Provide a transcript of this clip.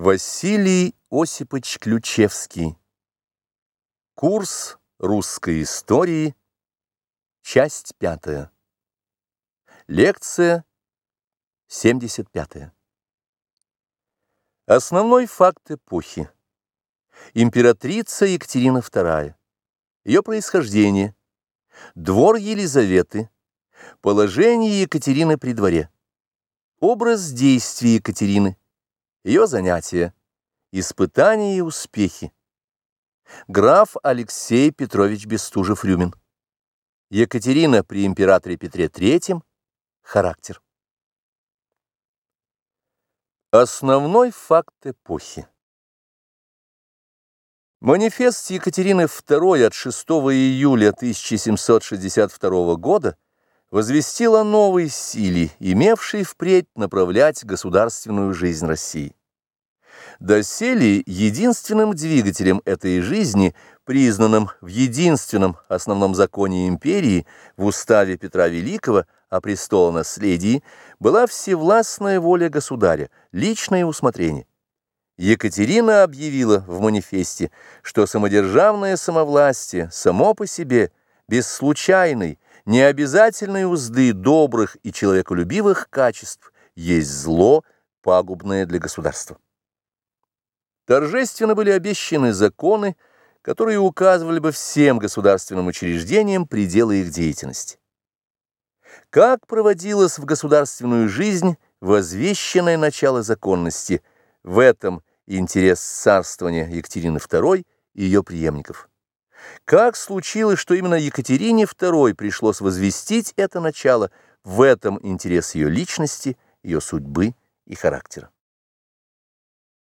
Василий Осипович Ключевский. Курс русской истории. Часть пятая. Лекция 75. Основной факт эпохи. Императрица Екатерина II. Ее происхождение. Двор Елизаветы. Положение Екатерины при дворе. Образ действий Екатерины ее занятия, испытания и успехи. Граф Алексей Петрович Бестужев-Рюмин. Екатерина при императоре Петре III. Характер. Основной факт эпохи. Манифест Екатерины II от 6 июля 1762 года возвестил о новой силе, имевшей впредь направлять государственную жизнь России. Доселе единственным двигателем этой жизни, признанным в единственном основном законе империи, в уставе Петра Великого о престолонаследии, была всевластная воля государя, личное усмотрение. Екатерина объявила в манифесте, что самодержавное самовластие само по себе, без случайной, необязательной узды добрых и человеколюбивых качеств, есть зло, пагубное для государства. Торжественно были обещаны законы, которые указывали бы всем государственным учреждениям пределы их деятельности. Как проводилось в государственную жизнь возвещенное начало законности, в этом интерес царствования Екатерины II и ее преемников. Как случилось, что именно Екатерине II пришлось возвестить это начало, в этом интерес ее личности, ее судьбы и характера.